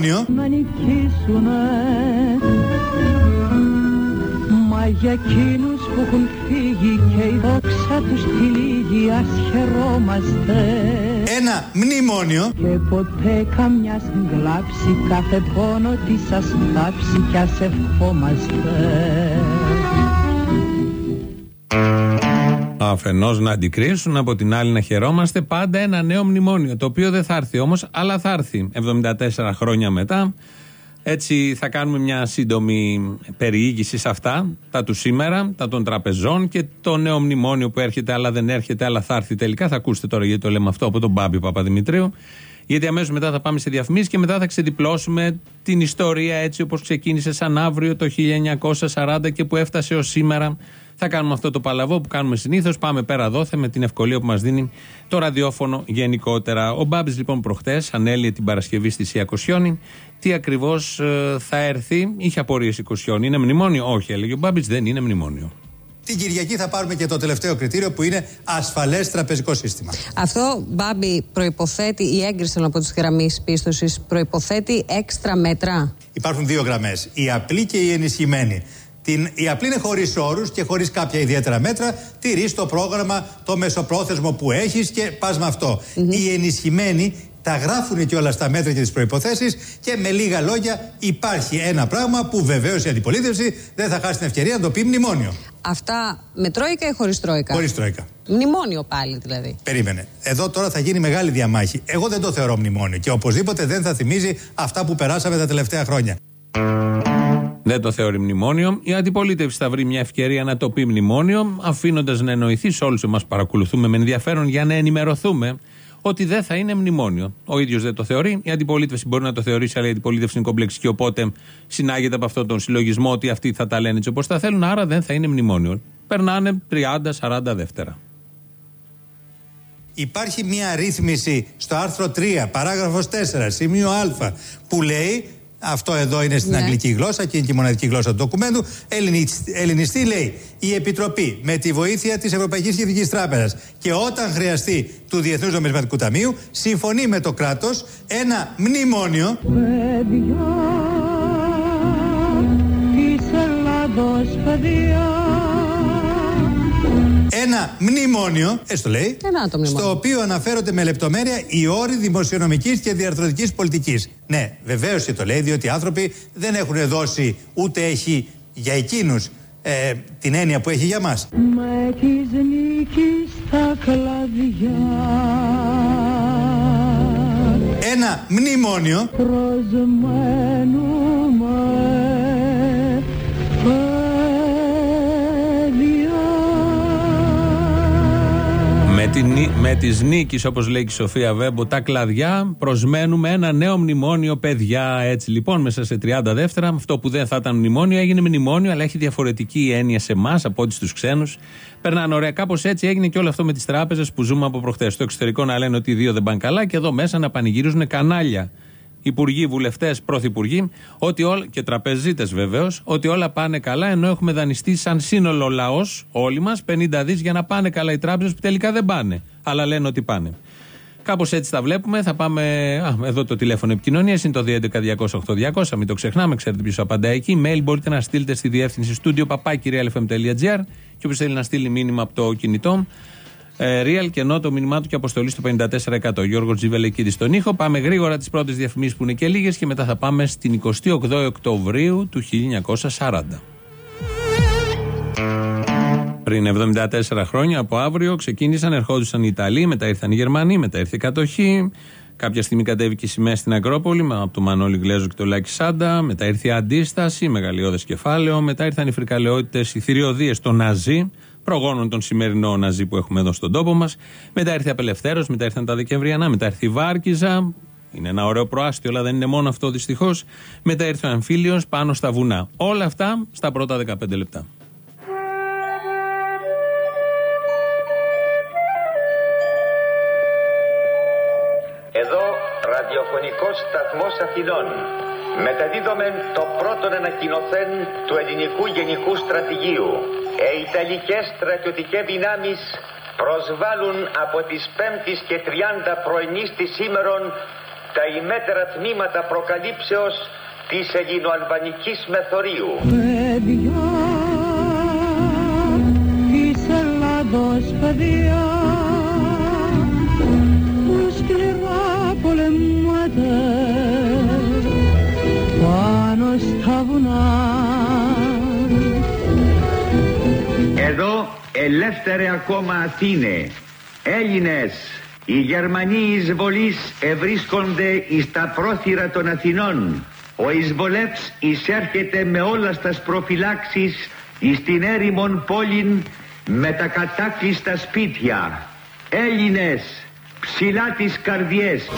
κρίσουνε Ένα μνημόνιο. Να νικήσουνε Μα για εκείνους που έχουν φύγει και η δόξα τους τυλίγει ας χαιρόμαστε Ένα μνημόνιο. Και ποτέ καμιά συγκλάψει κάθε πόνο της σας θάψει κι ας ευχόμαστε Αφενός να αντικρίσουν, από την άλλη να χαιρόμαστε. Πάντα ένα νέο μνημόνιο. Το οποίο δεν θα έρθει όμως, αλλά θα έρθει 74 χρόνια μετά. Έτσι θα κάνουμε μια σύντομη περιήγηση σε αυτά, τα του σήμερα, τα των τραπεζών και το νέο μνημόνιο που έρχεται, αλλά δεν έρχεται, αλλά θα έρθει τελικά. Θα ακούσετε τώρα γιατί το λέμε αυτό από τον Μπάμπη Παπαδημητρίου. Γιατί αμέσως μετά θα πάμε σε διαφημίσεις και μετά θα ξεδιπλώσουμε την ιστορία έτσι όπως ξεκίνησε σαν αύριο το 1940 και που έφτασε ως σήμερα. Θα κάνουμε αυτό το παλαβό που κάνουμε συνήθως. Πάμε πέρα δόθε με την ευκολία που μας δίνει το ραδιόφωνο γενικότερα. Ο Μπάμπης λοιπόν προχτές ανέλυε την Παρασκευή στη Σία Κοσιόνη. Τι ακριβώς θα έρθει, είχε απορίες η Κοσιόνη. Είναι μνημόνιο, όχι, έλεγε ο Μπάμπης, δεν είναι μνημόνιο. Την Κυριακή θα πάρουμε και το τελευταίο κριτήριο που είναι ασφαλές τραπεζικό σύστημα. Αυτό, Μπάμπη, προϋποθέτει η έγκριση από τις γραμμές πίστοσης, προϋποθέτει έξτρα μέτρα. Υπάρχουν δύο γραμμές, η απλή και η ενισχυμένη. Την, η απλή είναι χωρίς όρους και χωρίς κάποια ιδιαίτερα μέτρα. Τηρείς το πρόγραμμα, το μεσοπρόθεσμο που έχεις και πας με αυτό. Η ενισχυμένη τα γράφουν και όλα στα μέτρα και τις προποθέσει και με λίγα λόγια υπάρχει ένα πράγμα που βεβαίως η αντιπολίτευση δεν θα χάσει την ευκαιρία να το πει μνημόνιο. Αυτά με τρόικα ή χωρίς τρόικα; Χωρίς τρόικα. Μνημόνιο πάλι δηλαδή. Περίμενε. Εδώ τώρα θα γίνει μεγάλη διαμάχη. Εγώ δεν το θεωρώ μνημόνιο και οπωσδήποτε δεν θα θυμίζει αυτά που περάσαμε τα τελευταία χρόνια. Δεν το θεωρεί μνημόνιο. Η αντιπολίτευση θα βρει μια ευκαιρία να το πει μνημόνιο, αφήνοντας να εννοηθεί σε όλους εμάς που παρακολουθούμε με ενδιαφέρον για να ενημερωθούμε ότι δεν θα είναι μνημόνιο. Ο ίδιος δεν το θεωρεί. Η αντιπολίτευση μπορεί να το θεωρήσει, αλλά η αντιπολίτευση είναι κομπλεξική. Οπότε συνάγεται από αυτόν τον συλλογισμό ότι αυτοί θα τα λένε έτσι όπως τα θέλουν. Άρα δεν θα είναι μνημόνιο. Περνάνε 30-40 δεύτερα. Υπάρχει μια ρύθμιση στο άρθρο 3, παράγραφος 4, σημείο Α, που λέει, αυτό εδώ είναι στην Ναι. αγγλική γλώσσα και είναι και η μοναδική γλώσσα του ντοκουμέντου, ελληνισ- ελληνιστή λέει, η Επιτροπή με τη βοήθεια της Ευρωπαϊκής Κεντρικής Τράπεζας και όταν χρειαστεί του Διεθνούς Νομισματικού Ταμείου, συμφωνεί με το κράτος ένα μνημόνιο παιδιά της Ελλάδος παιδιά Ένα μνημόνιο, έστω λέει, Ένα το μνημόνιο. στο οποίο αναφέρονται με λεπτομέρεια οι όροι δημοσιονομικής και διαρθρωτικής πολιτικής. Ναι, βεβαίως και το λέει, διότι οι άνθρωποι δεν έχουν δώσει ούτε έχει για εκείνους ε, την έννοια που έχει για μας. με της νίκης τα κλαδιά Ένα μνημόνιο προσμένουμε παιδιά Με, τη, νη- με τις νίκης όπως λέει και η Σοφία Βέμπο τα κλαδιά προσμένουμε ένα νέο μνημόνιο παιδιά. Έτσι λοιπόν μέσα σε 30 δεύτερα αυτό που δεν θα ήταν μνημόνιο έγινε μνημόνιο αλλά έχει διαφορετική έννοια σε εμάς από ό,τι στους ξένους. Περνάνε ωραία. Κάπως έτσι έγινε και όλο αυτό με τις τράπεζες που ζούμε από προχθές στο εξωτερικό να λένε ότι οι δύο δεν πάνε καλά και εδώ μέσα να πανηγυρίζουν κανάλια υπουργοί, βουλευτές, πρωθυπουργοί, ότι όλα, και τραπεζίτες βεβαίως, ότι όλα πάνε καλά, ενώ έχουμε δανειστεί σαν σύνολο λαός, όλοι μας, 50 δις για να πάνε καλά οι τράπεζες που τελικά δεν πάνε. Αλλά λένε ότι πάνε. Κάπως έτσι τα βλέπουμε. Θα πάμε. Α, εδώ το τηλέφωνο επικοινωνίας είναι το 211-200-8200. Μην το ξεχνάμε, ξέρετε ποιος απαντάει εκεί. Mail μπορείτε να στείλετε στη διεύθυνση studio papakirialfm.gr και όποιος θέλει να στείλει μήνυμα από το κινητό. Ε, real και ενώ το μήνυμά του και αποστολή στο 54%. Γιώργος Τζιβελεκίδη στον ήχο. Πάμε γρήγορα τις πρώτες διαφημίσεις που είναι και λίγες και μετά θα πάμε στην 28 Οκτωβρίου του 1940. Πριν 74 χρόνια από αύριο ξεκίνησαν, ερχόντουσαν οι Ιταλοί, μετά ήρθαν οι Γερμανοί, μετά ήρθε η κατοχή. Κάποια στιγμή κατέβηκε η σημαία στην Ακρόπολη με- από το Μανώλη Γλέζο και το Λάκη Σάντα. Μετά ήρθε η αντίσταση, μεγαλειώδες κεφάλαιο. Μετά ήρθαν οι φρικαλαιότητες, οι θηριωδίες των Ναζί, προγόνων των σημερινών Ναζί που έχουμε εδώ στον τόπο μας. Μετά ήρθε η απελευθέρωση, μετά ήρθαν τα Δεκεμβριανά, μετά ήρθε η Βάρκιζα. Είναι ένα ωραίο προάστιο, αλλά δεν είναι μόνο αυτό δυστυχώς. Μετά ήρθε ο Αμφίλιος πάνω στα βουνά. Όλα αυτά στα πρώτα 15 λεπτά. Εδώ ραδιοφωνικός σταθμός Αθηνών. Μεταδίδομεν το πρώτον ανακοινωθέν του ελληνικού γενικού στρατηγίου. Ε, Ιταλικές στρατιωτικές δυνάμεις προσβάλλουν από τις 5ης και 30 πρωινής της σήμερον τα ημέτερα τμήματα προκαλύψεως της ελληνοαλβανικής μεθορίου. Παιδιά της Ελλάδος παιδιά που σκληρά πολεμάτε πάνω στα βουνά ελεύθερε ακόμα Αθήνε, Έλληνες, οι Γερμανοί εισβολείς ευρίσκονται εις τα πρόθυρα των Αθηνών. Ο εισβολεύς εισέρχεται με όλας στα προφυλάξεις εις την έρημον πόλην με τα κατάκλειστα σπίτια. Έλληνες, ψηλά τις καρδιές.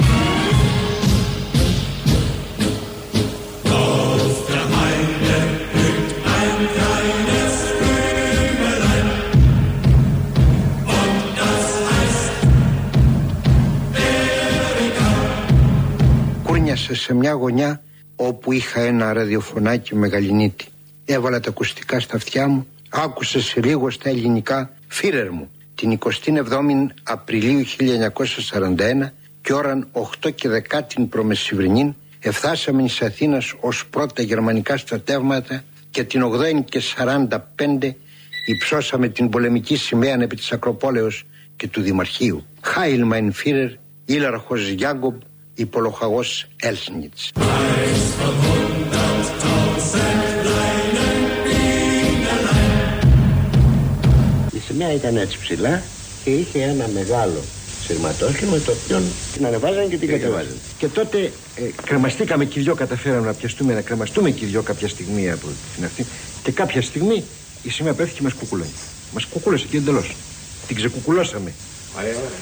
Κούρνιασε σε μια γωνιά όπου είχα ένα ραδιοφωνάκι μεγαλυνίτη. Έβαλα τα ακουστικά στα αυτιά μου, άκουσα σε λίγο στα ελληνικά «Φίρερ μου» την 27η Απριλίου 1941 και ώραν 8 και 10 την προμεσηβρινή εφτάσαμε εις Αθήνας ως πρώτα γερμανικά στρατεύματα και την 8η και 45 υψώσαμε την πολεμική σημαία επί της Ακροπόλεως και του Δημαρχείου. Χάιλ Μαϊν Φίρερ, Ήλαρχος Γιάγκομπ, υπολοχαγός Έλσνιτς. Η σημαία ήταν έτσι ψηλά και είχε ένα μεγάλο σειρματόσχημα το οποίο την ανεβάζαν και την κατεβάζαν. Και τότε ε, κρεμαστήκαμε και οι δυο, καταφέραμε να πιαστούμε, να κρεμαστούμε και οι δυο κάποια στιγμή από την αυτή. Και κάποια στιγμή η σημαία πέφτει και μας κουκουλάει. Μας κουκούλωσε και εντελώς. Την ξεκουκουλώσαμε.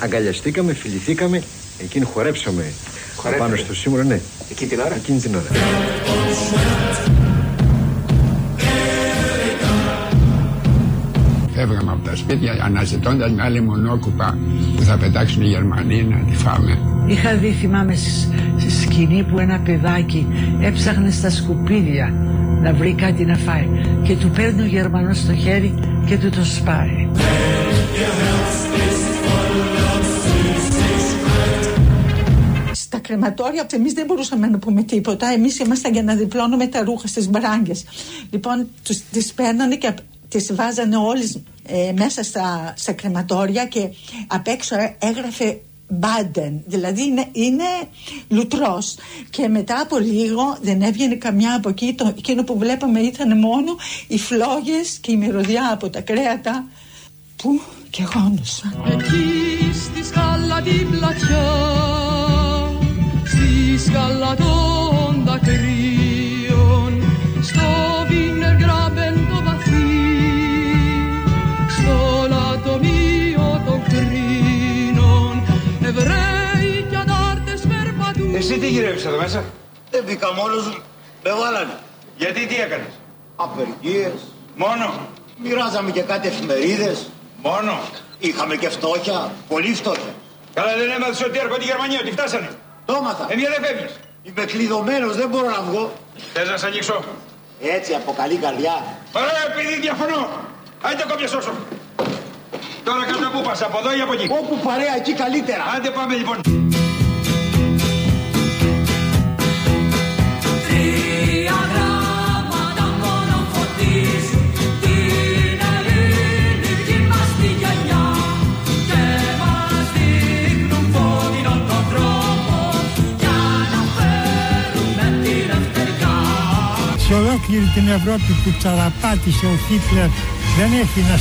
Αγκαλιαστήκαμε, φιληθήκαμε, εκείνη χορέψαμε πάνω στο σύμβολο, ναι. Εκεί την ώρα; Εκείνη την ώρα. Φεύγαμε από τα σπίτια αναζητώντας μια άλλη μονόκουπα που θα πετάξουν οι Γερμανοί να τη φάμε. Είχα δει θυμάμαι σ- στη σκηνή που ένα παιδάκι έψαχνε στα σκουπίδια να βρει κάτι να φάει και του παίρνει ο Γερμανός στο χέρι και του το σπάει. Κρεματόρια εμείς δεν μπορούσαμε να πούμε τίποτα. Εμείς ήμασταν για να διπλώνουμε τα ρούχα στις μπράγκες. Λοιπόν, τους, τις παίρνανε και τις βάζανε όλες ε, μέσα στα, στα κρεματόρια και απ' έξω ε, έγραφε Μπάντεν, δηλαδή είναι, είναι λουτρός και μετά από λίγο δεν έβγαινε καμιά από εκεί το, εκείνο που βλέπαμε ήταν μόνο οι φλόγες και η μυρωδιά από τα κρέατα που και γόνουσαν Εκεί στη σκάλα την πλατιά Στη σκάλα των δακρύων Στο βίνερ γκράμπεν το βαθύ Στο λατομείο των κρίνων Εβραίοι κι αντάρτες περπατούν Εσύ τι γυρεύεις εδώ μέσα; Δεν μπήκα μόνος μου. Με βάλανε. Γιατί τι έκανες; Απεργίες. Μόνο. Μοιράζαμε και κάτι εφημερίδες. Μόνο. Είχαμε και φτώχεια. Πολύ φτώχεια. Καλά δεν έμαθες ότι έρχονται οι Γερμανοί, ότι φτάσανε. Το έμαθα. Ε, μια δεν φεύγεις. Είμαι κλειδωμένος, δεν μπορώ να βγω. Θες να σ' ανοίξω; Έτσι από καλή καρδιά. Ωραία, επειδή διαφωνώ. Άντε κόμπια σώσο. Τώρα κάτω πού πας, από εδώ ή από εκεί; Όπου παρέα εκεί καλύτερα. Άντε πάμε λοιπόν. Ολόκληρη την Ευρώπη που τσαραπάτησε ο Χίτλερ δεν έχει να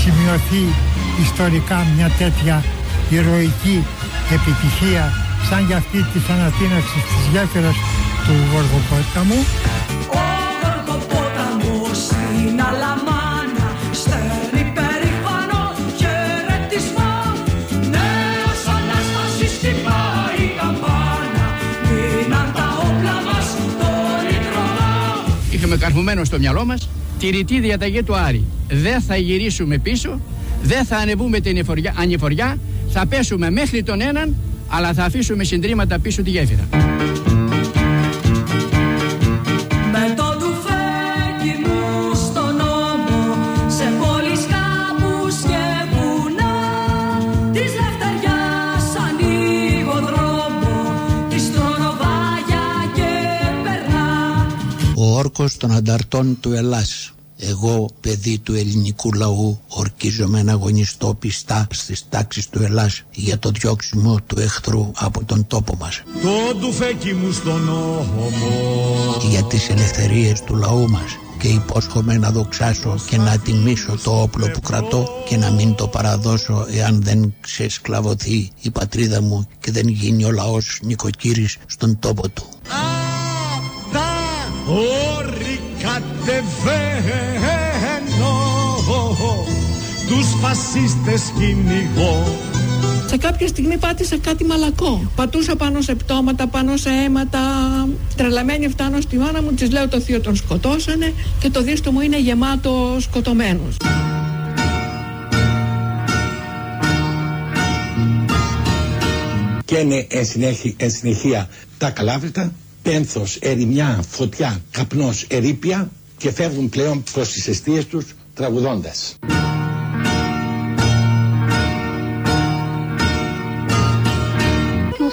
σημειωθεί ιστορικά μια τέτοια ηρωική επιτυχία σαν για αυτή της ανατείναξης της γέφυρας του Γοργοπόταμου. Είχαμε καρφωμένο στο μυαλό μας τη ρητή διαταγή του Άρη. Δεν θα γυρίσουμε πίσω, δεν θα ανεβούμε την εφοριά- ανηφοριά, θα πέσουμε μέχρι τον έναν, αλλά θα αφήσουμε συντρίμματα πίσω τη γέφυρα. Δήμαρχος των ανταρτών του Ελλάς. Εγώ, παιδί του ελληνικού λαού, ορκίζομαι να αγωνιστώ πιστά στις τάξεις του Ελλάς για το διώξιμο του εχθρού από τον τόπο μας. Το ντουφέκι μου στον νόμο. Για τις ελευθερίες του λαού μας και υπόσχομαι να δοξάσω και να τιμήσω το όπλο που κρατώ και να μην το παραδώσω εάν δεν ξεσκλαβωθεί η πατρίδα μου και δεν γίνει ο λαός νοικοκύρης στον τόπο του. Όρη κατεβαίνω τους φασίστες κυνηγώ σε κάποια στιγμή πάτησα κάτι μαλακό. Πατούσα πάνω σε πτώματα, πάνω σε αίματα. Τρελαμένη φτάνω στη μάνα μου, της λέω το θείο τον σκοτώσανε και το δίστο μου είναι γεμάτο σκοτωμένους. Και είναι εν συνεχεία τα καλάβρητα, πένθος, ερημιά, φωτιά, καπνός, ερήπια και φεύγουν πλέον προς τις αιστείες τους τραγουδώντας.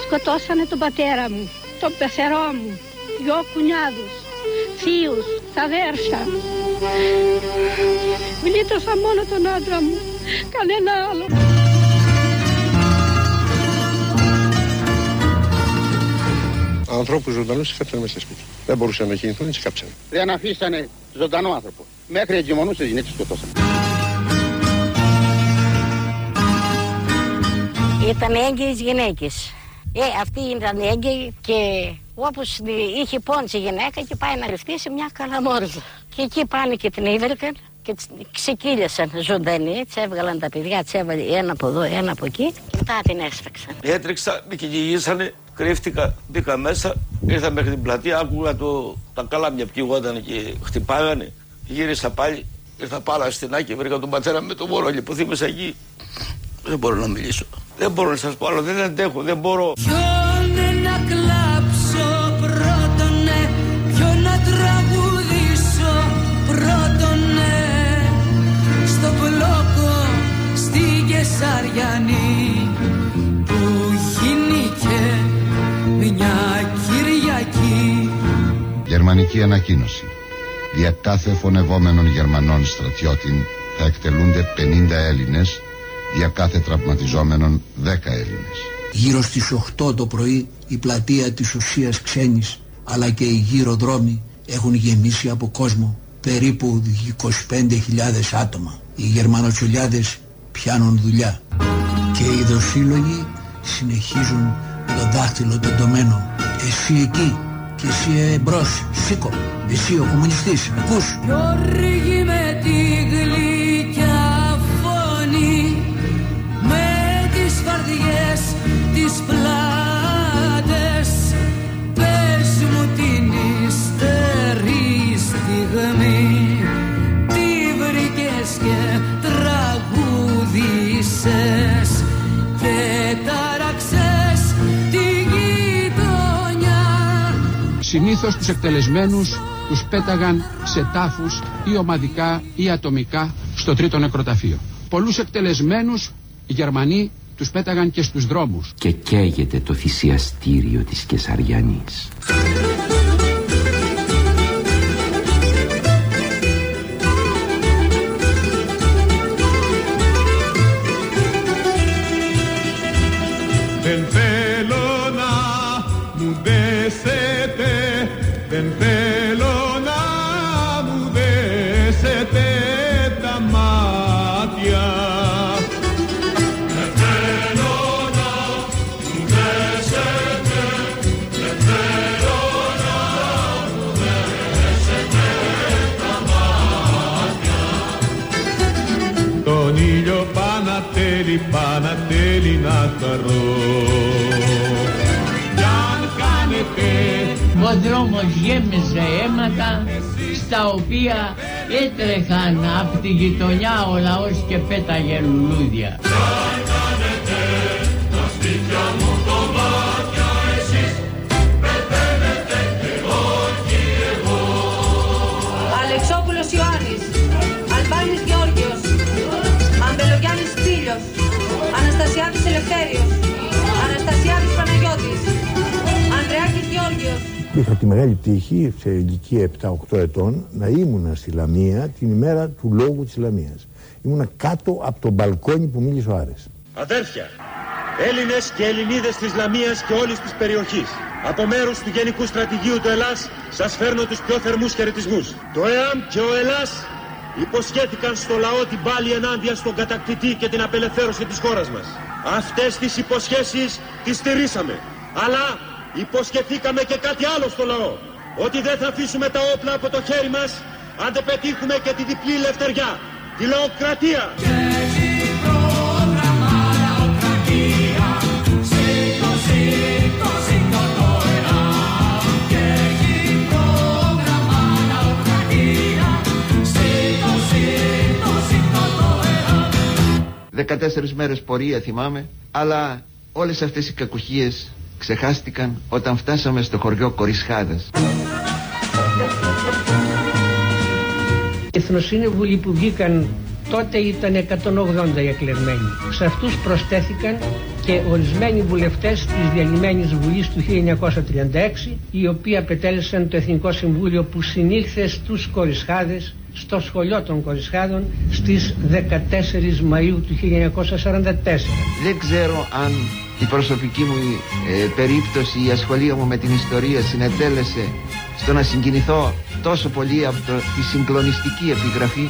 σκοτώσανε τον πατέρα μου, τον πεθερό μου, δυο κουνιάδους, θείους, αδέρφια. Γλίτωσα μόνο τον άντρα μου, κανένα άλλο. Ανθρώπους ζωντανούς φέρνουν μέσα σπίτι. Δεν μπορούσαν να κινηθούν, έτσι κάψανε. Δεν αφήσανε ζωντανό άνθρωπο. Μέχρι εγκυμονούσε γυναίκε σκοτώσανε. Ήταν έγκυες γυναίκες. Ε, αυτή ήταν έγκαιη και όπως είχε πόντσι η γυναίκα και πάει να ρευτεί μια καλαμόρδα. Και εκεί πάνε και την ήβρηκαν και ξεκύλιασαν ζωντανή, τι έβγαλαν τα παιδιά, τι έβαλε ένα από εδώ, ένα από εκεί και μετά την έσφαξαν. Έτρεξα, με κυνηγήσανε, κρύφτηκα, μπήκα μέσα, ήρθα μέχρι την πλατεία, άκουγα το, τα καλάμια πηγόταν και χτυπάγανε. Γύρισα πάλι, ήρθα πάρα στην άκρη, βρήκα τον πατέρα με το μωρό που θύμισα εκεί. Δεν μπορώ να μιλήσω. Δεν μπορώ να σας πω άλλο, δεν αντέχω, δεν μπορώ. Ποιον μια Κυριακή. Γερμανική ανακοίνωση. Για κάθε φωνευόμενων Γερμανών στρατιώτην θα εκτελούνται 50 Έλληνες για κάθε τραυματιζόμενον 10 Έλληνες. Γύρω στις 8 το πρωί η πλατεία της ουσίας ξένης αλλά και οι γύρω δρόμοι έχουν γεμίσει από κόσμο περίπου 25.000 άτομα. Οι Γερμανοτσολιάδες πιάνουν δουλειά και οι δοσύλλογοι συνεχίζουν το δάχτυλο τεντωμένο. Εσύ εκεί και εσύ εμπρός, σήκω. Εσύ ο κομμουνιστής, ακούς. Συνήθως τους εκτελεσμένους τους πέταγαν σε τάφους ή ομαδικά ή ατομικά στο τρίτο νεκροταφείο. Πολλούς εκτελεσμένους οι Γερμανοί τους πέταγαν και στους δρόμους. Και καίγεται το θυσιαστήριο της Κεσαριανής. Χαρώ. Κι αν κάνετε Ο δρόμος γέμιζε αίματα στα οποία έτρεχαν από τη γειτονιά ο λαός και πέταγε λουλούδια. Είχα τη μεγάλη τύχη σε ηλικία 7-8 ετών να ήμουνα στη Λαμία την ημέρα του λόγου της Λαμίας. Ήμουνα κάτω από το μπαλκόνι που μίλησε ο Άρες. Αδέρφια, Έλληνες και Ελληνίδες της Λαμίας και όλης της περιοχής. Από μέρους του Γενικού Στρατηγίου του Ελλάς σας φέρνω τους πιο θερμούς χαιρετισμούς. Το ΕΑΜ και ο Ελλάς υποσχέθηκαν στο λαό την πάλη ενάντια στον κατακτητή και την απελευθέρωση της χώρας μας. Αυτές τις υποσχέσεις τις στηρίσαμε. Αλλά υποσχεθήκαμε και κάτι άλλο στο λαό. Ότι δεν θα αφήσουμε τα όπλα από το χέρι μας αν δεν πετύχουμε και τη διπλή ελευθεριά. Τη λαοκρατία. Δεκατέσσερις μέρες πορεία θυμάμαι αλλά όλες αυτές οι κακουχίες ξεχάστηκαν όταν φτάσαμε στο χωριό Κορισχάδας. Οι εθνοσύνευουλοι που βγήκαν τότε ήταν 180 οι εκλεγμένοι. Σε αυτούς προσθέθηκαν και ορισμένοι βουλευτές της διαλυμένης Βουλής του 1936 οι οποίοι απετέλεσαν το Εθνικό Συμβούλιο που συνήλθε στους Κορισχάδες στο σχολείο των Κορισχάδων στις 14 Μαΐου του 1944. Δεν ξέρω αν η προσωπική μου ε, περίπτωση, η ασχολία μου με την ιστορία συνετέλεσε στο να συγκινηθώ τόσο πολύ από το, τη συγκλονιστική επιγραφή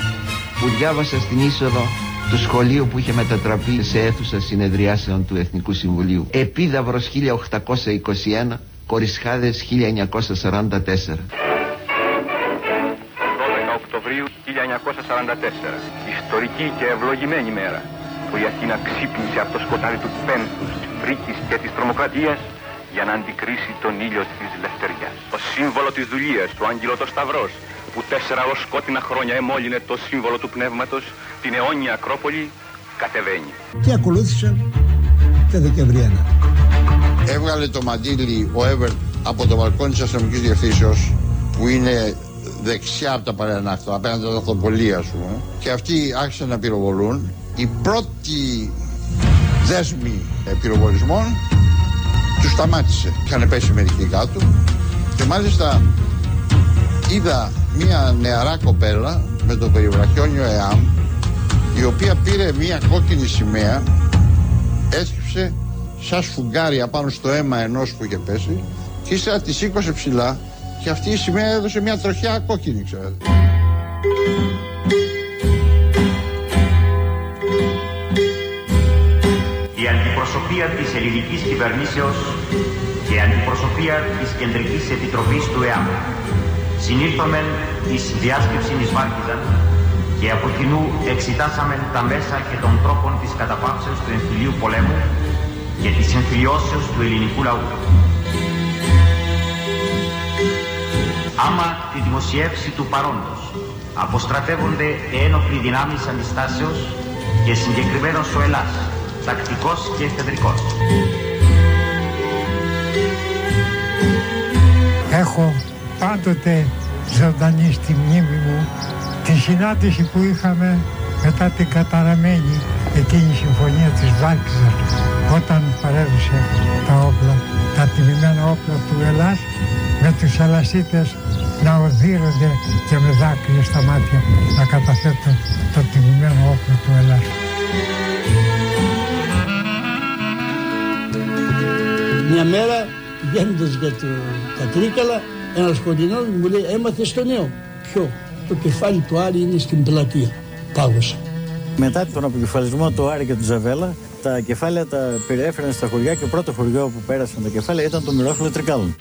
που διάβασα στην είσοδο του σχολείου που είχε μετατραπεί σε αίθουσα συνεδριάσεων του Εθνικού Συμβουλίου. Επίδαυρος 1821, Κορισχάδες 1944. 12 Οκτωβρίου 1944. Ιστορική και ευλογημένη μέρα που η Αθήνα ξύπνησε από το σκοτάδι του πένθους, της φρίκης και της τρομοκρατίας για να αντικρίσει τον ήλιο της λευτεριάς. Το σύμβολο της δουλείας, του Άγγελο το Σταυρός, που τέσσερα ως σκότεινα χρόνια εμόλυνε το σύμβολο του πνεύματος, την αιώνια Ακρόπολη, κατεβαίνει. Και ακολούθησε τα Δεκεμβριανά. Έβγαλε το μαντίλι ο Εύερτ από το μπαλκόνι της αστυνομικής διευθύνσεως που είναι δεξιά από τα παρενάχτα, απέναντι από τα αυτοπολία, ας πούμε. Και αυτοί άρχισαν να πυροβολούν. Η πρώτη δέσμη πυροβολισμών τους σταμάτησε. Είχαν πέσει μερικοί κάτω και μάλιστα είδα μια νεαρά κοπέλα με το περιβραχιόνιο ΕΑΜ η οποία πήρε μια κόκκινη σημαία έσκυψε σαν σφουγγάρια πάνω στο αίμα ενός που είχε πέσει και ύστερα τη σήκωσε ψηλά και αυτή η σημαία έδωσε μια τροχιά κόκκινη ξέρετε. Η αντιπροσωπεία της ελληνικής κυβερνήσεως και η αντιπροσωπεία της Κεντρικής Επιτροπής του ΕΑΜ συνήλθομεν εις διάσκεψη εις Βάρκιζαν και από κοινού εξητάσαμε τα μέσα και των τρόπων της καταπάψεως του εμφυλίου πολέμου και της εμφυλιώσεως του ελληνικού λαού. Άμα τη δημοσιεύση του παρόντος αποστρατεύονται ένοπλοι δυνάμεις αντιστάσεως και συγκεκριμένος ο Ελλάς, τακτικός και εφεδρικός. Έχω πάντοτε ζωντανή στη μνήμη μου τη συνάντηση που είχαμε μετά την καταραμένη εκείνη η συμφωνία της Βάρκιζας όταν παρέδωσε τα όπλα, τα τιμημένα όπλα του Ελλάς με τους Ελλασίτες να οδύρονται και με δάκρυα στα μάτια να καταθέτουν το τιμημένο όπλο του Ελλάς. Μια μέρα πηγαίνοντας για το Κατρίκαλα ένας σκοτεινό μου λέει έμαθες στο νέο. Ποιο; Το κεφάλι του Άρη είναι στην πλατεία. Πάγωσα. Μετά τον αποκεφαλισμό του Άρη και του Ζαβέλα, τα κεφάλαια τα περιέφεραν στα χωριά και το πρώτο χωριό που πέρασαν τα κεφάλαια ήταν το Μυρόφυλλο Τρικάλων.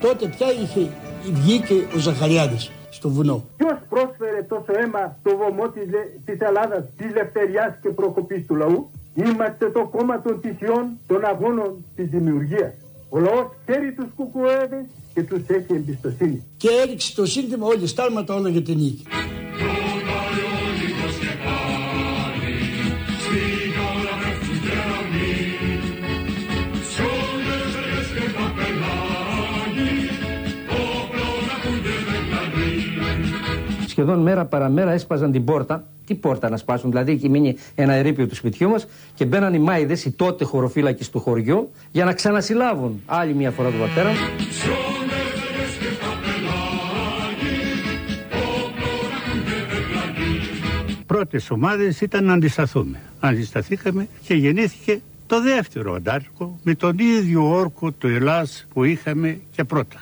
Τότε πια είχε βγήκε ο Ζαχαριάδης στο βουνό. Ποιος πρόσφερε τόσο αίμα στο βωμό της, της Ελλάδας, της λευτεριάς και προκοπής του λαού; Είμαστε το κόμμα των θυσιών, των αγώνων της δημιουργίας. Ο λαός ξέρει τους κουκουέδες και τους έχει εμπιστοσύνη. Και έριξε το σύνθημα όλοι στάλματα όλα για την νίκη. Σχεδόν μέρα παραμέρα έσπαζαν την πόρτα Τι πόρτα να σπάσουν, δηλαδή έχει μείνει ένα ερείπιο του σπιτιού μας και μπαίναν οι μάιδες, οι τότε χωροφύλακες του χωριού, για να ξανασυλλάβουν άλλη μια φορά τον πατέρα. Πρώτες ομάδες ήταν να αντισταθούμε. Αντισταθήκαμε και γεννήθηκε το δεύτερο αντάρκο με τον ίδιο όρκο του Ελλάς που είχαμε και πρώτα.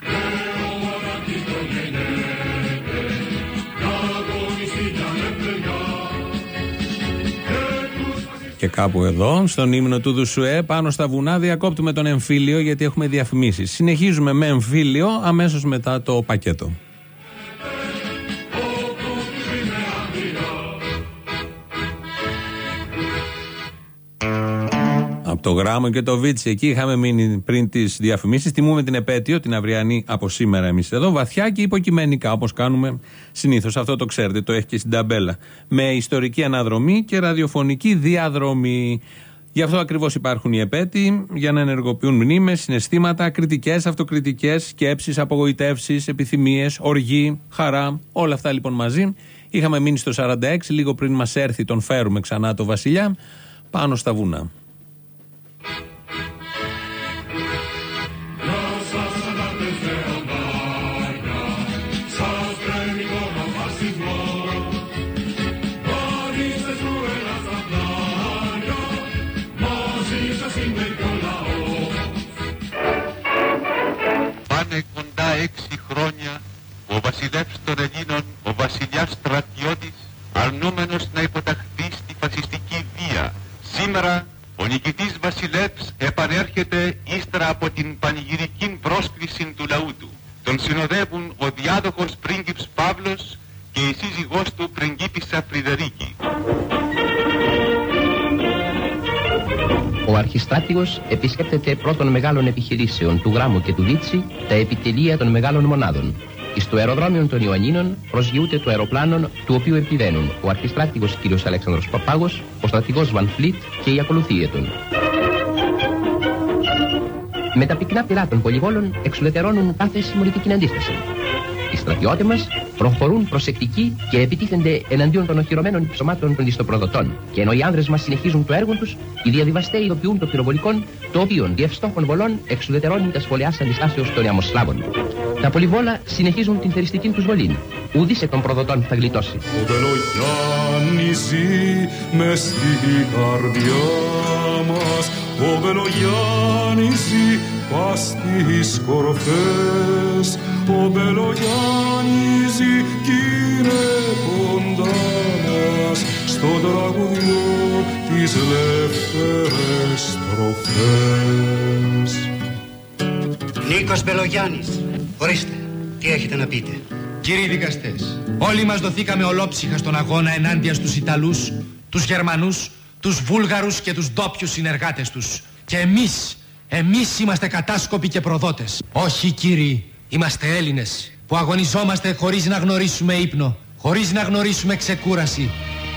Και κάπου εδώ, στον ύμνο του Δουσουέ, πάνω στα βουνά, διακόπτουμε τον εμφύλιο γιατί έχουμε διαφημίσεις. Συνεχίζουμε με εμφύλιο αμέσως μετά το πακέτο. Από το γράμμο και το βίτσι εκεί είχαμε μείνει πριν τις διαφημίσεις. Τιμούμε την επέτειο, την αυριανή από σήμερα εμείς εδώ, βαθιά και υποκειμενικά όπως κάνουμε συνήθως. Αυτό το ξέρετε, το έχει και στην ταμπέλα. Με ιστορική αναδρομή και ραδιοφωνική διαδρομή. Γι' αυτό ακριβώς υπάρχουν οι επέτειοι, για να ενεργοποιούν μνήμες, συναισθήματα, κριτικές, αυτοκριτικές, σκέψεις, απογοητεύσεις, επιθυμίες, οργή, χαρά. Όλα αυτά λοιπόν μαζί. Είχαμε μείνει στο 46, λίγο πριν μας έρθει, τον φέρουμε ξανά το Βασιλιά, πάνω στα βουνά. Πάνε κοντά έξι χρόνια ο βασιλεύς των Ελλήνων, ο βασιλιάς στρατιώτης, αρνούμενος να υποταχθεί στη φασιστική βία. Σήμερα ο νικητής βασιλεύς επανέρχεται ύστερα από την πανηγυρική πρόσκληση του λαού του. Τον συνοδεύουν ο διάδοχος πρίγκιπς Παύλος και η σύζυγός του πριγκίπισσα Φρυδερίκη. Ο αρχιστράτηγος επισκέπτεται πρώτων μεγάλων επιχειρήσεων του Γράμμου και του Λίτσι τα επιτελεία των μεγάλων μονάδων. Εις το αεροδρόμιο των Ιωαννίνων προσγειούται το αεροπλάνο του οποίου επιβαίνουν ο αρχιστράτηγος κ. Αλέξανδρος Παπάγος, ο στρατηγός Βαν Φλίτ και η ακολουθία των. Με τα πυκνά πυρά των πολυβόλων εξουδετερώνουν κάθε συμμορητική αντίσταση. Οι στρατιώτες μας προχωρούν προσεκτικοί και επιτίθενται εναντίον των οχυρωμένων υψωμάτων των ιστοπροδοτών. Και ενώ οι άνδρες μας συνεχίζουν το έργο τους, οι διαδιβαστέ ειδοποιούν το πυροβολικό, το οποίο διευστόχων βολών εξουδετερώνει τα σχολιά αντιστάσεω των Ιαμοσλάβων. Τα πολυβόλα συνεχίζουν την θεριστική τους βολή. Ουδή εκ των προδοτών θα γλιτώσει. Ο Μπελογιάννης ζει μες στην καρδιά μας Ο Μπελογιάννης ζει πας στις κορφές Ο Μπελογιάννης ζει κι είναι κοντά μας Στο τραγουδιό τις λευτερές στροφές Νίκος Μπελογιάννης, ορίστε, τι έχετε να πείτε; Κύριοι δικαστές, όλοι μας δοθήκαμε ολόψυχα στον αγώνα ενάντια στους Ιταλούς, τους Γερμανούς, τους Βούλγαρους και τους ντόπιους συνεργάτες τους. Και εμείς, εμείς είμαστε κατάσκοποι και προδότες. Όχι κύριοι, είμαστε Έλληνες που αγωνιζόμαστε χωρίς να γνωρίσουμε ύπνο, χωρίς να γνωρίσουμε ξεκούραση,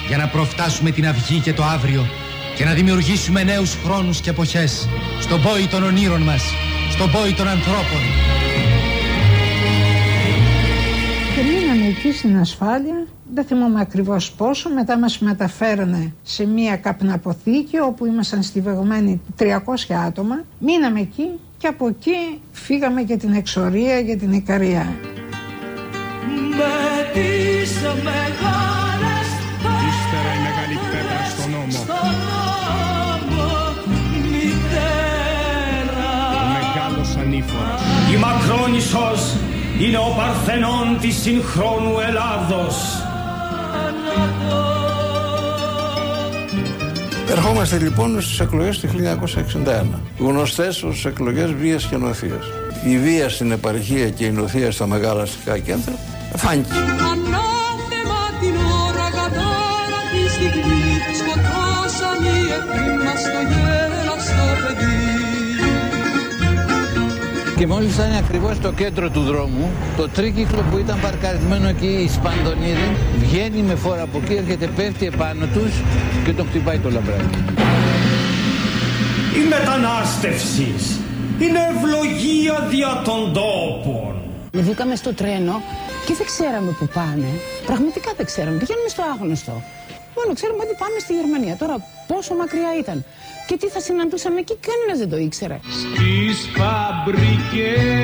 για να προφτάσουμε την αυγή και το αύριο και να δημιουργήσουμε νέους χρόνους και εποχές στον πόη των ονείρων μας, στον πόη των ανθρώπων. Και μείναμε εκεί στην ασφάλεια, δεν θυμάμαι ακριβώς πόσο, μετά μας μεταφέρανε σε μία καπναποθήκη όπου ήμασταν στιβεγμένοι 300 άτομα. Μείναμε εκεί και από εκεί φύγαμε για την εξορία, για την Ικαρία. Με τις μεγάλες Ύστερα η μεγάλη πέτρα στον νόμο Ο μεγάλος ανήφορος Η Μακρόνισσος είναι ο Παρθενών της συγχρόνου Ελλάδος. Ερχόμαστε λοιπόν στις εκλογές του 1961, γνωστές ως εκλογές βίας και νοθείας. Η βία στην επαρχία και η νοθεία στα μεγάλα αστικά κέντρα φάνηκε. Και μόλις ήταν ακριβώς στο κέντρο του δρόμου, το τρίκυκλο που ήταν παρκαρισμένο εκεί, η Σπαντονίδη, βγαίνει με φόρα από εκεί, έρχεται, πέφτει επάνω τους και τον χτυπάει το λαμπράκι. Η μετανάστευση είναι ευλογία δια των τόπων. Βγήκαμε στο τρένο και δεν ξέραμε που πάμε. Πραγματικά δεν ξέραμε. Πηγαίνουμε στο άγνωστο. Μόνο ξέρουμε ότι πάμε στη Γερμανία. Τώρα πόσο μακριά ήταν και τι θα συναντούσαμε εκεί, κανένας δεν το ήξερε. Στις φαμπρικές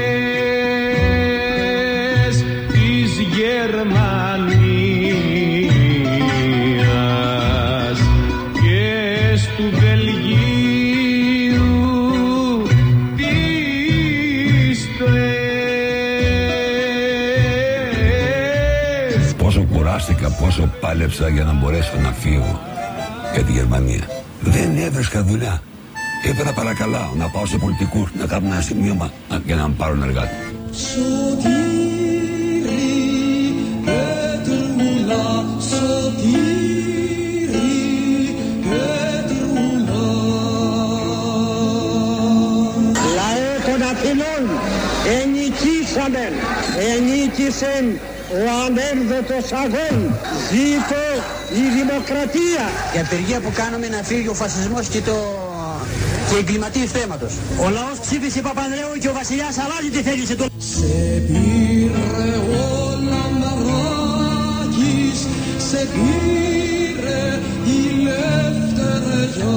της Γερμανίας και στου Βελγίου πίστες Πόσο κουράστηκα, πόσο πάλεψα για να μπορέσω να φύγω για τη Γερμανία. Δεν έβρισκα δουλειά. Έπαιρνα παρακαλάω να πάω σε πολιτικούς να κάνω ένα σημείωμα για να με πάρουν εργάτη. Σωτήρι Πετρούλα Σωτήρι Πετρούλα Λαέ των Αθηνών, ενικήσαμεν, ενίκησεν ο ανέρδοτος αγών, ζήτω η δημοκρατία. Η απεργία που κάνουμε να φύγει ο φασισμός και το... και οι εγκληματίες του αίματος. Ο λαός ψήφισε Παπανδρέου και ο βασιλιάς αλλάζει τη θέληση του. Σε πήρε ο Λαμπράκης Σε πήρε η Λευτεριά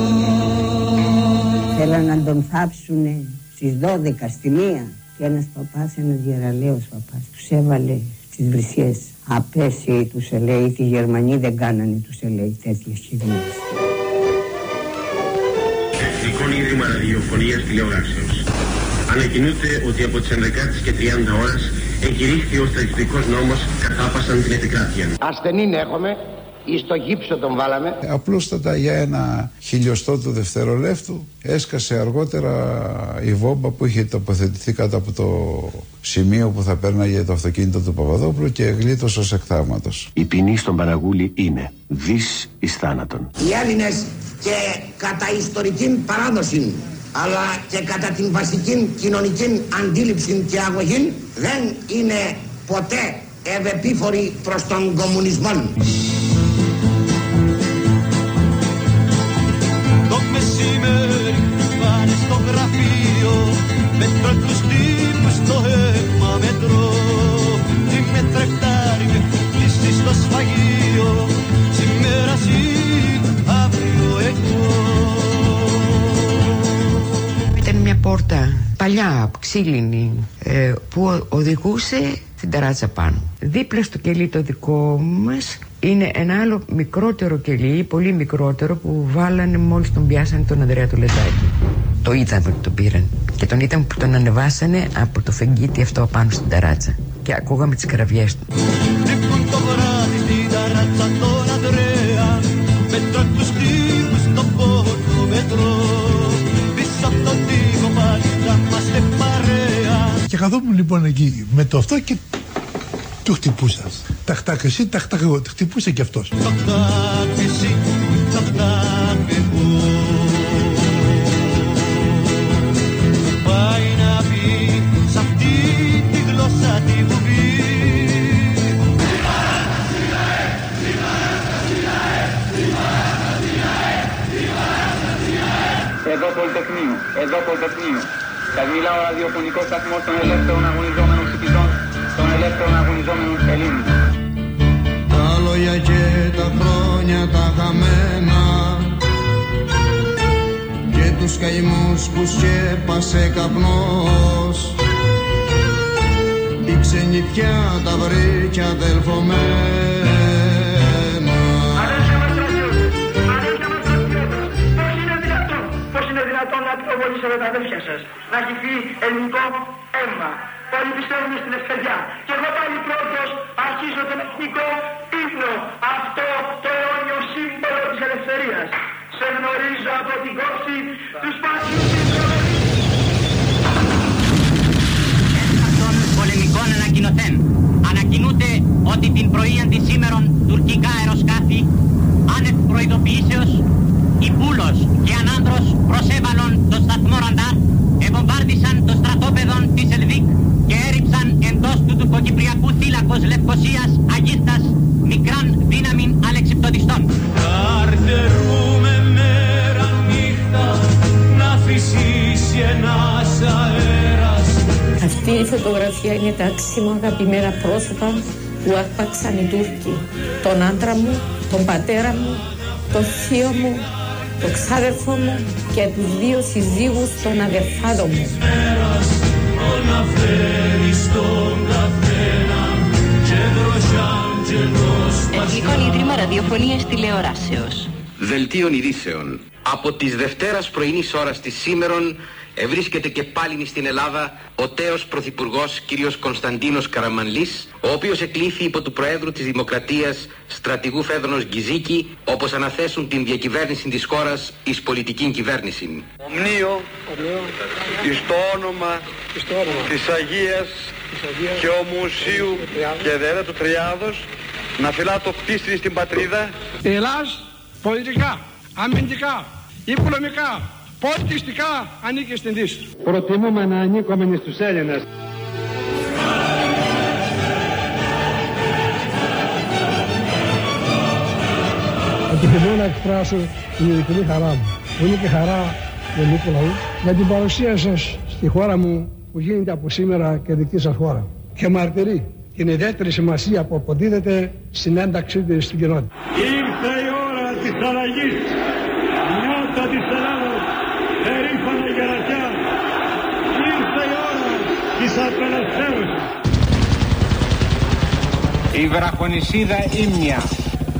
Θέλαν να τον θάψουνε στις 12 στη μία και ένας παπάς, ένας γεραλαίος παπάς τους έβαλε στις βρυσιές απέσιοι τους ελέη, οι Γερμανοί δεν κάνανε τους ελέη τέτοιες κινήσεις. Εθνικό Ίδρυμα Ραδιοφωνίας Τηλεοράσεως. Ανακοινούται ότι από τις 11 και 30 ώρες εγκηρύχθη ο στρατιωτικός νόμος καθάπασαν την επικράτεια. Ασθενήν έχουμε, ή στο γύψο τον βάλαμε. Απλούστατα για ένα χιλιοστό του δευτερολέπτου έσκασε αργότερα η βόμβα που είχε τοποθετηθεί κάτω από το σημείο που θα πέρναγε το αυτοκίνητο του Παπαδόπουλου και γλίτωσε ως εκθάματος. Η ποινή στον Παναγούλη είναι δις εις θάνατον. Οι Έλληνες και κατά ιστορική παράδοση αλλά και κατά την βασική κοινωνική αντίληψη και αγωγή δεν είναι ποτέ ευεπίφοροι προς τον κομμουνισμό. Ξύλινη, ε, που οδηγούσε την ταράτσα πάνω. Δίπλα στο κελί το δικό μας είναι ένα άλλο μικρότερο κελί, πολύ μικρότερο, που βάλανε μόλις τον πιάσανε τον Ανδρέα του Λετάκη. Το είδαμε ότι τον πήραν. Και τον είδαμε που τον ανεβάσανε από το φεγγίτι αυτό πάνω στην ταράτσα. Και ακούγαμε τις κραυγές του. Λείπουν το βράδυ στην ταράτσα καθόμουν λοιπόν εκεί με το αυτό και του χτυπούσα. Ταχτάκ εσύ, ταχτάκ εγώ. Χτυπούσε και αυτός. Ταχτάκ εσύ, ταχτάκ εγώ Πάει να πει σ' αυτή τη γλώσσα τη βουβή Εδώ Πολυτεχνείο, εδώ Πολυτεχνείο. Σας μιλάω ο ραδιοφωνικός σταθμός των ελεύθερων αγωνιζόμενων φοιτητών, των ελεύθερων αγωνιζόμενων Ελλήνων. Τα λόγια και τα χρόνια τα χαμένα και τους καημούς που σκέπασε καπνός η ξενιτιά τα βρήκε αδελφομένα να πυροβολήσετε τα αδέρφια σας, να έχει φύγει ελληνικό αίμα. Όλοι πιστεύουμε στην ελευθεριά. Και εγώ πάλι πρώτος αρχίζω τον εθνικό ύμνο, αυτό το αιώνιο σύμβολο της ελευθερίας. Σε γνωρίζω από την κόψη τους σπάσιου των πολεμικών ανακοινωθέν. Ανακοινούνται ότι την πρωίαν της σήμερον τουρκικά αεροσκάφη άνευ προειδοποιήσεως η Πούλος και Ανάνδρος προσέβαλον το σταθμό Ραντάρ ευομβάρδισαν το στρατόπεδο της Ελβίκ και έριψαν εντός του τουρκοκυπριακού θύλακος Λευκοσίας Αγίστας μικράν δύναμην αλεξιπτοδιστών. Καρτερούμε μέρα νύχτα να φυσήσει ένας αέρας Αυτή η φωτογραφία είναι τα άξιμα αγαπημένα πρόσωπα που άρπαξαν οι Τούρκοι. Τον άντρα μου, τον πατέρα μου, τον θείο μου, τον ξάδερφό μου και τους δύο συζύγους των αδερφάδων μου. Εθνικό Ίδρυμα Ραδιοφωνίας Τηλεοράσεως. Δελτίων ειδήσεων. Από τις Δευτέρας πρωινής ώρας της σήμερον ευρίσκεται και πάλι στην Ελλάδα ο τέος Πρωθυπουργός κ. Κωνσταντίνος Καραμανλής, ο οποίος εκλήθη υπό του Προέδρου της Δημοκρατίας στρατηγού Φέδρονος Γκυζίκη, όπως αναθέσουν την διακυβέρνηση της χώρας εις πολιτική κυβέρνηση. Ομνίο εις το όνομα της Αγίας και Ομουσίου και Δέρα του Τριάδος να φυλάτω πίστη στην πατρίδα Η Ελλάς πολιτικά, αμυντικά, οικονομικά, πολιτιστικά ανήκει στην Δύση. Προτιμούμε να ανήκουμε στους Έλληνες. Επιθυμώ να εκφράσω την ειλικρινή χαρά μου, που είναι και χαρά του ελληνικού λαού, για την παρουσία σας στη χώρα μου που γίνεται από σήμερα και δική σας χώρα. Και μαρτυρεί την ιδιαίτερη σημασία που αποδίδεται στην ένταξή της στην κοινότητα. Ήρθε η ώρα της αλλαγής. Νιώτα της Ελλάδος, περήφανα γερατιά. Ήρθε η ώρα της απελευθέρωσης. Η βραχονισίδα Ήμνια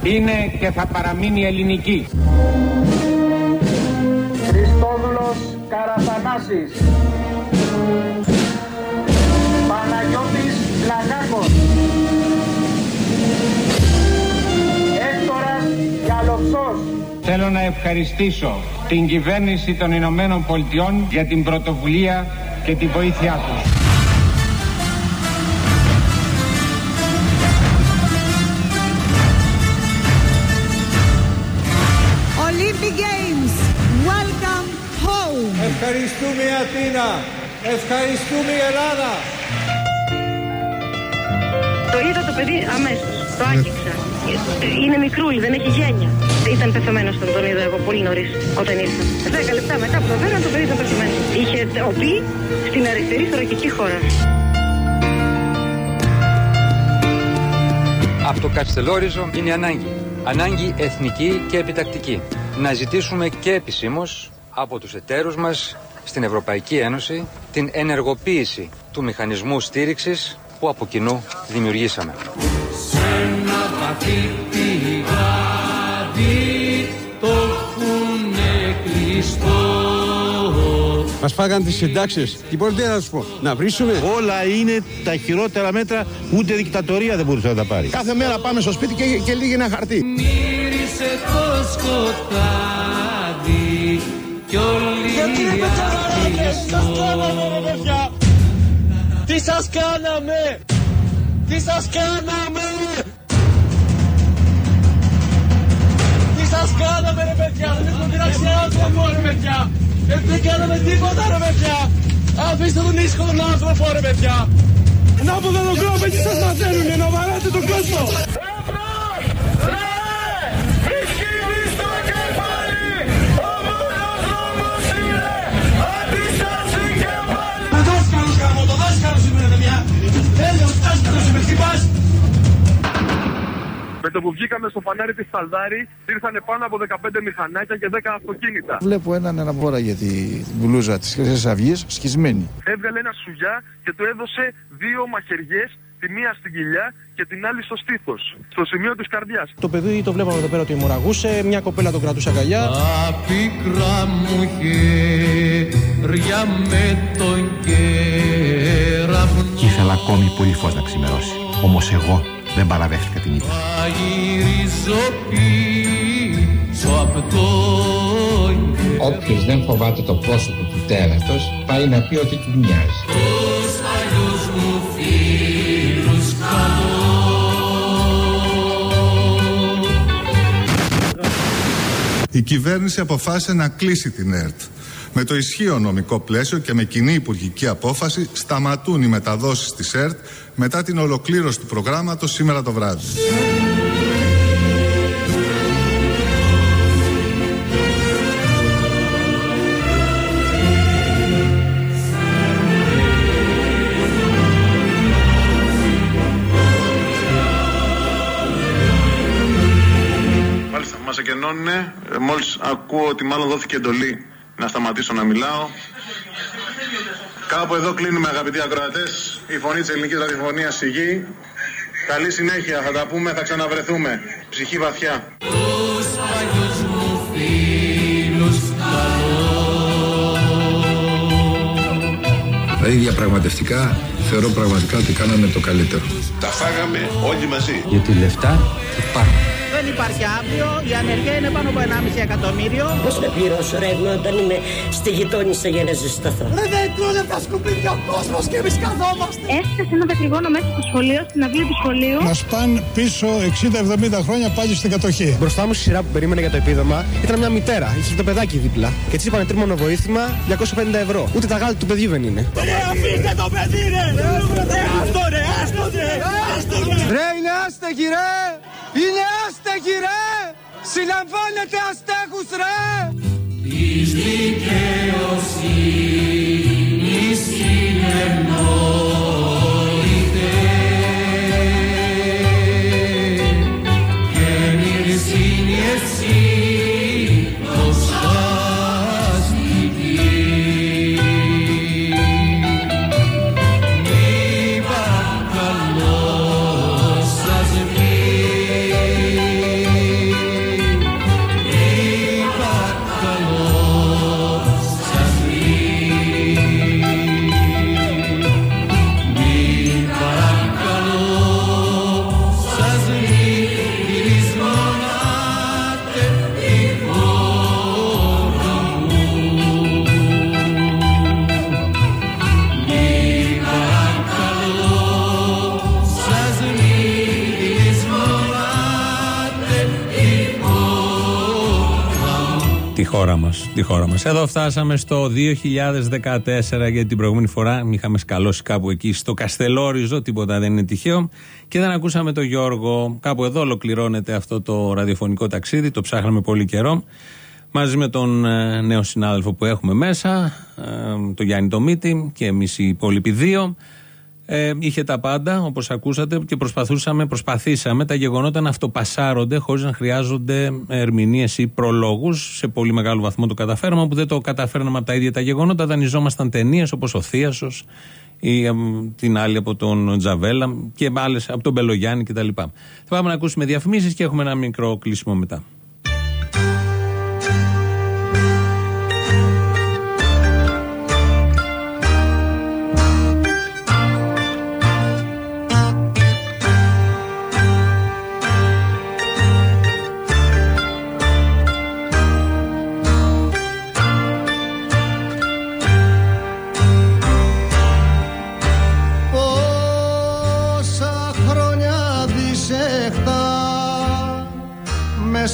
είναι και θα παραμείνει ελληνική. Χριστόδουλος Καραθανάσης. Παναγιώτης Λαγάκος. Έκτορας Γιαλοξός. Θέλω να ευχαριστήσω την κυβέρνηση των Ηνωμένων Πολιτειών για την πρωτοβουλία και την βοήθειά τους. Olympic Games, welcome home. Ευχαριστούμε η Αθήνα. Ευχαριστούμε η Ελλάδα. Το είδα το παιδί αμέσως. Το άγγιξα. Είναι μικρούλι, δεν έχει γένεια. Ήταν πεθαμένος όταν τον είδα εγώ πολύ νωρίς όταν ήρθα. Δέκα λεπτά μετά που το φέραν το παιδί ήταν πεθαμένος. Είχε οπεί στην αριστερή θωρακική χώρα. Από το Καστελόριζο είναι ανάγκη. Ανάγκη εθνική και επιτακτική. Να ζητήσουμε και επισήμως από τους εταίρους μας στην Ευρωπαϊκή Ένωση την ενεργοποίηση του μηχανισμού στήριξης που από κοινού δημιουργήσαμε. Σ' ένα βαθύ πηγάδι το έχουνε κλειστό Μας φάγαν τις συντάξεις. Τι μπορείτε να σου πω, να βρίσουμε; Όλα είναι τα χειρότερα μέτρα, ούτε δικτατορία δεν μπορούσε να τα πάρει. Κάθε μέρα πάμε στο σπίτι και, και λύγει ένα χαρτί. Μύρισε το σκοτάδι κι όλοι Γιατί ρε παιδιά, τι σας κάναμε ρε παιδιά. Τι σας κάναμε; Τι σας κάναμε; Τι σας κάναμε ρε παιδιά; Δεν έχουμε πειράξει άνθρωπο ρε παιδιά. Δεν κάναμε τίποτα ρε παιδιά. Αφήστε τον ήσυχο τον άνθρωπο ρε παιδιά. Να από εδώ τον κόσμο τι σας μαθαίνουνε να βαράτε τον κόσμο. Με το που βγήκαμε στο φανάρι της Σταλδάρη, ήρθαν πάνω από 15 μηχανάκια και 10 αυτοκίνητα. Βλέπω έναν να για τη μπλούζα της Χρυσής Αυγής σκισμένη. Έβγαλε ένα σουγιά και του έδωσε δύο μαχαιριές, τη μία στην κοιλιά και την άλλη στο στήθος, στο σημείο της καρδιάς. Το παιδί το βλέπαμε εδώ πέρα ότι μοραγούσε, μια κοπέλα τον κρατούσε αγκαλιά. Τα πίκρα μου χέρια με τον κεραυνό Κι ήθελα ακόμη πολύ φως να ξημερώσει. Όμως εγώ δεν παραδέχτηκα την ήττα. γυρίζω πίσω απ' τον Όποιος δεν φοβάται το πρόσωπο του τέρατος πάει να πει ότι του μοιάζει. Τους παλιούς μου φίλους καλώ Η κυβέρνηση αποφάσισε να κλείσει την ΕΡΤ. Με το ισχύο νομικό πλαίσιο και με κοινή υπουργική απόφαση σταματούν οι μεταδόσεις της ΕΡΤ μετά την ολοκλήρωση του προγράμματος σήμερα το βράδυ. ακούω ότι μάλλον δόθηκε εντολή να σταματήσω να μιλάω. Κάπου εδώ κλείνουμε αγαπητοί ακροατές. Η φωνή της ελληνικής ραδιοφωνίας σιγή. Καλή συνέχεια. Θα τα πούμε, θα ξαναβρεθούμε. Ψυχή βαθιά. Τους παλιούς μου φίλους Δηλαδή διαπραγματευτικά θεωρώ πραγματικά ότι κάναμε το καλύτερο. Τα φάγαμε όλοι μαζί. Γιατί λεφτά υπάρχουν. Δεν υπάρχει αύριο, η ανεργία είναι πάνω από 1,5 εκατομμύριο. Πώς να πληρώσω ρεύμα όταν είμαι στη γειτόνισσα για να ζεσταθώ; Δεν τρώνε τα σκουπίδια ο κόσμος και εμείς καθόμαστε. Έφτασε ένα δακρυγόνο μέσα στο σχολείο, στην αυλή του σχολείου. Μας πάνε πίσω 60-70 χρόνια πάλι στην κατοχή. Μπροστά μου στη σειρά που περίμενε για το επίδομα ήταν μια μητέρα, είχε το παιδάκι δίπλα. Και της είπανε τρίμονο βοήθημα 250 ευρώ. Ούτε τα γάλα του παιδιού δεν είναι. Ρε αφήστε το παιδί ρε! Ρε άστο ρε, άστο ρε! Άστο ρε! Ρε είναι άστεγοι ρε! Είναι άστεγοι ρε! Συλλαμβάνετε αστέγους ρε! Της δικαιοσύνης συνεννοείται Τη χώρα μας. Εδώ φτάσαμε στο 2014 γιατί την προηγούμενη φορά είχαμε σκαλώσει κάπου εκεί στο Καστελόριζο. Τίποτα δεν είναι τυχαίο. Και δεν ακούσαμε τον Γιώργο. Κάπου εδώ ολοκληρώνεται αυτό το ραδιοφωνικό ταξίδι. Το ψάχναμε πολύ καιρό. Μαζί με τον ε, νέο συνάδελφο που έχουμε μέσα, ε, τον Γιάννη Τομίτη και εμείς οι υπόλοιποι δύο. Ε, είχε τα πάντα, όπως ακούσατε, και προσπαθούσαμε, προσπαθήσαμε τα γεγονότα να αυτοπασάρονται χωρίς να χρειάζονται ερμηνείες ή προλόγους. Σε πολύ μεγάλο βαθμό το καταφέραμε, που δεν το καταφέρναμε από τα ίδια τα γεγονότα. Δανειζόμασταν ταινίες όπως Ο Θίασο ή ε, την άλλη από τον Τζαβέλα και άλλες από τον Μπελογιάννη κτλ. Θα πάμε να ακούσουμε διαφημίσεις και έχουμε ένα μικρό κλείσιμο μετά.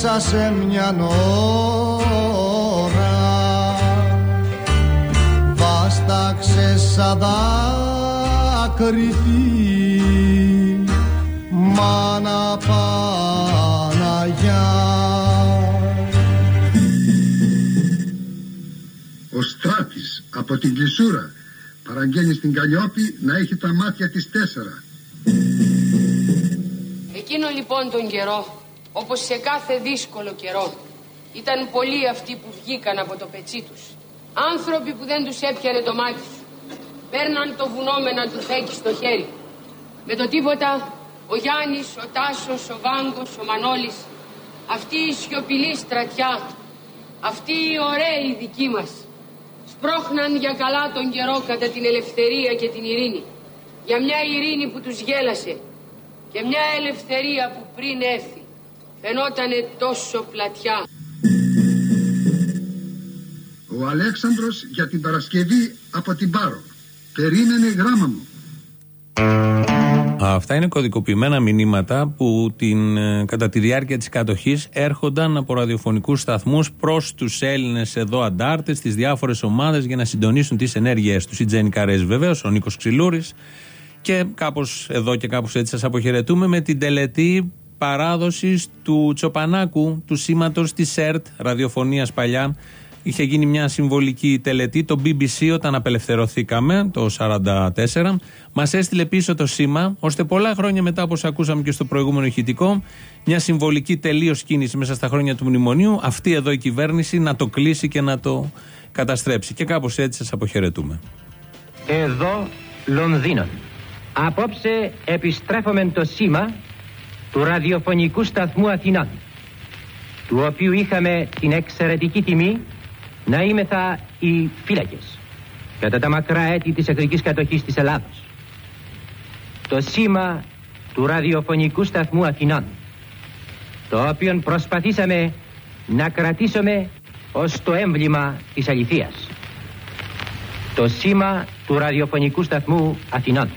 Μέσα σε μια ώρα βάσταξε σαν δάκρυ τη μάνα Παναγιά Ο Στράτης από την Κλεισούρα παραγγέλνει στην Καλλιόπη να έχει τα μάτια της τέσσερα. Εκείνο λοιπόν τον καιρό, όπως σε κάθε δύσκολο καιρό, ήταν πολλοί αυτοί που βγήκαν από το πετσί τους. Άνθρωποι που δεν τους έπιανε το μάτι σου. Παίρναν το βουνό με να του φέκει στο χέρι. Με το τίποτα, ο Γιάννης, ο Τάσος, ο Βάγκος, ο Μανώλης, αυτή η σιωπηλή στρατιά, αυτοί οι ωραίοι δικοί μας, σπρώχναν για καλά τον καιρό κατά την ελευθερία και την ειρήνη. Για μια ειρήνη που τους γέλασε και μια ελευθερία που πριν έρθει φαινότανε τόσο πλατιά. Ο Αλέξανδρος για την Παρασκευή από την Πάρο. Περίμενε γράμμα μου. Αυτά είναι κωδικοποιημένα μηνύματα που την, ε, κατά τη διάρκεια της κατοχής έρχονταν από ραδιοφωνικούς σταθμούς προς τους Έλληνες εδώ αντάρτες, τις διάφορες ομάδες για να συντονίσουν τις ενέργειές τους. Η Τζέννη Καρέζ βεβαίως, ο Νίκος Ξυλούρης και κάπως εδώ και κάπως έτσι σας αποχαιρετούμε με την τελετή παράδοσης του Τσοπανάκου, του σήματος της ΕΡΤ, ραδιοφωνίας παλιά, Είχε γίνει μια συμβολική τελετή. Το BBC όταν απελευθερωθήκαμε το 1944 μας έστειλε πίσω το σήμα ώστε πολλά χρόνια μετά όπως ακούσαμε και στο προηγούμενο ηχητικό μια συμβολική τελείως κίνηση μέσα στα χρόνια του μνημονίου αυτή εδώ η κυβέρνηση να το κλείσει και να το καταστρέψει. Και κάπως έτσι σας αποχαιρετούμε. Εδώ Λονδίνο. Απόψε επιστρέφουμε το σήμα του ραδιοφωνικού σταθμού Αθηνών του οποίου είχαμε την εξαιρετική τιμή να είμεθα οι φύλακες κατά τα μακρά έτη της εχθρικής κατοχής της Ελλάδος. Το σήμα του ραδιοφωνικού σταθμού Αθηνών το οποίο προσπαθήσαμε να κρατήσουμε ως το έμβλημα της αληθείας. Το σήμα του ραδιοφωνικού σταθμού Αθηνών.